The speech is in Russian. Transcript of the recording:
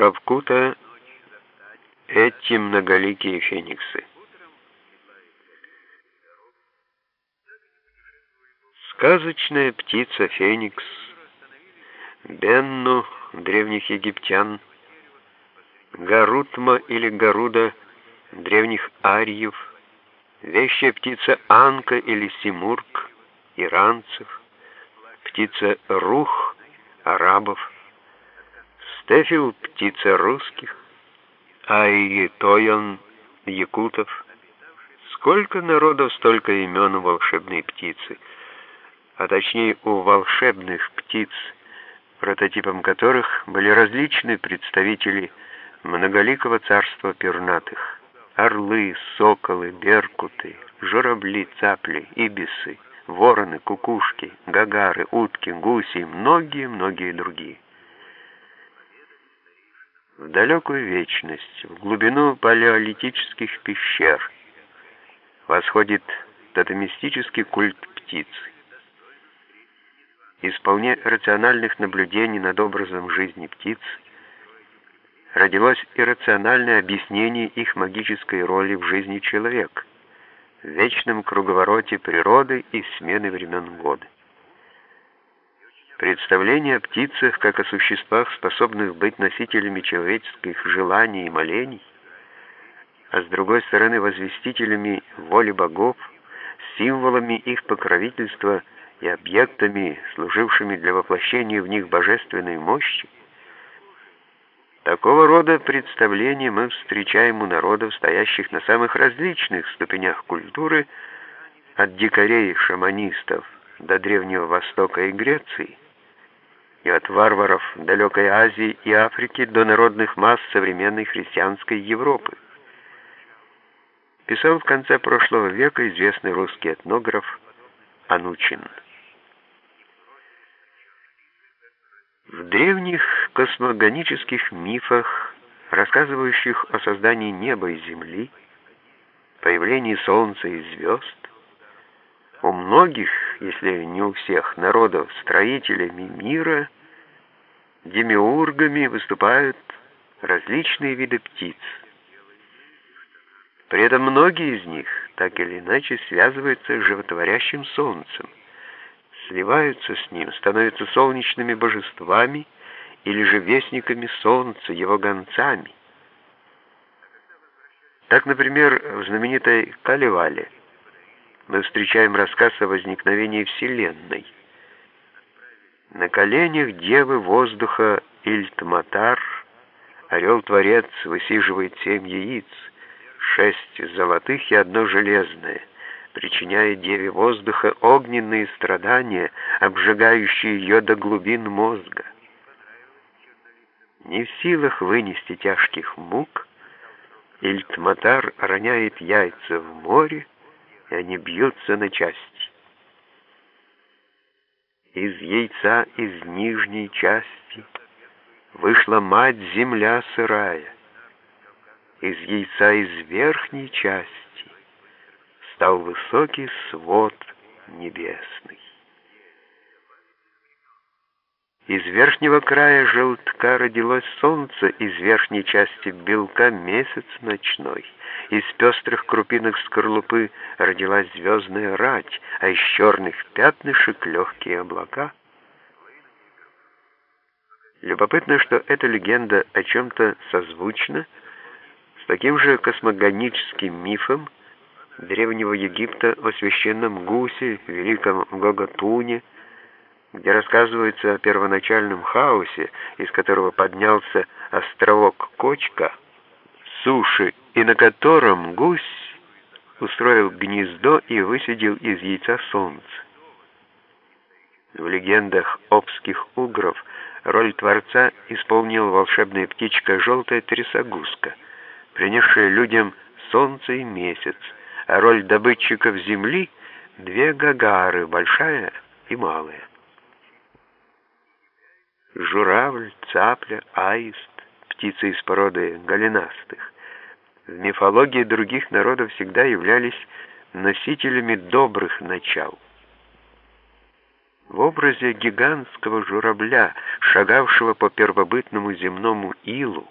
Шавкута эти многоликие фениксы. Сказочная птица Феникс, Бенну древних египтян, Гарутма или Гаруда древних ариев, вещая птица Анка или Симург иранцев, птица Рух арабов, Стефил птица русских, Айетоян якутов. Сколько народов, столько имен у волшебной птицы — а точнее у волшебных птиц, прототипом которых были различные представители многоликого царства пернатых. Орлы, соколы, беркуты, журавли, цапли, ибисы, вороны, кукушки, гагары, утки, гуси и многие-многие другие. В далекую вечность, в глубину палеолитических пещер восходит тотемистический культ птицы. Из вполне рациональных наблюдений над образом жизни птиц родилось иррациональное объяснение их магической роли в жизни человека, в вечном круговороте природы и смены времен года. Представление о птицах как о существах, способных быть носителями человеческих желаний и молений, а с другой стороны возвестителями воли богов, символами их покровительства – и объектами, служившими для воплощения в них божественной мощи, Такого рода представления мы встречаем у народов, стоящих на самых различных ступенях культуры, от дикарей-шаманистов до Древнего Востока и Греции, и от варваров далекой Азии и Африки до народных масс современной христианской Европы. Писал в конце прошлого века известный русский этнограф Анучин. В древних космогонических мифах, рассказывающих о создании неба и земли, появлении солнца и звезд, у многих, если не у всех народов, строителями мира, демиургами выступают различные виды птиц. При этом многие из них так или иначе связываются с животворящим солнцем сливаются с ним, становятся солнечными божествами или же вестниками солнца, его гонцами. Так, например, в знаменитой Калевале мы встречаем рассказ о возникновении Вселенной. На коленях девы воздуха Ильтматар орел-творец высиживает семь яиц, шесть золотых и одно железное причиняя деве воздуха огненные страдания, обжигающие ее до глубин мозга. Не в силах вынести тяжких мук, Ильтматар роняет яйца в море, и они бьются на части. Из яйца из нижней части вышла мать-земля сырая, из яйца из верхней части стал высокий свод небесный. Из верхнего края желтка родилось солнце, из верхней части белка месяц ночной. Из пестрых крупинок скорлупы родилась звездная рать, а из черных пятнышек легкие облака. Любопытно, что эта легенда о чем-то созвучна с таким же космогоническим мифом, Древнего Египта о священном гусе, великом Гоготуне, где рассказывается о первоначальном хаосе, из которого поднялся островок Кочка, суши, и на котором гусь устроил гнездо и высидел из яйца солнце. В легендах обских угров роль Творца исполнила волшебная птичка желтая трясогузка, принесшая людям солнце и месяц, а роль добытчиков земли — две гагары, большая и малая. Журавль, цапля, аист, птицы из породы голенастых, в мифологии других народов всегда являлись носителями добрых начал. в образе гигантского журавля, шагавшего по первобытному земному илу,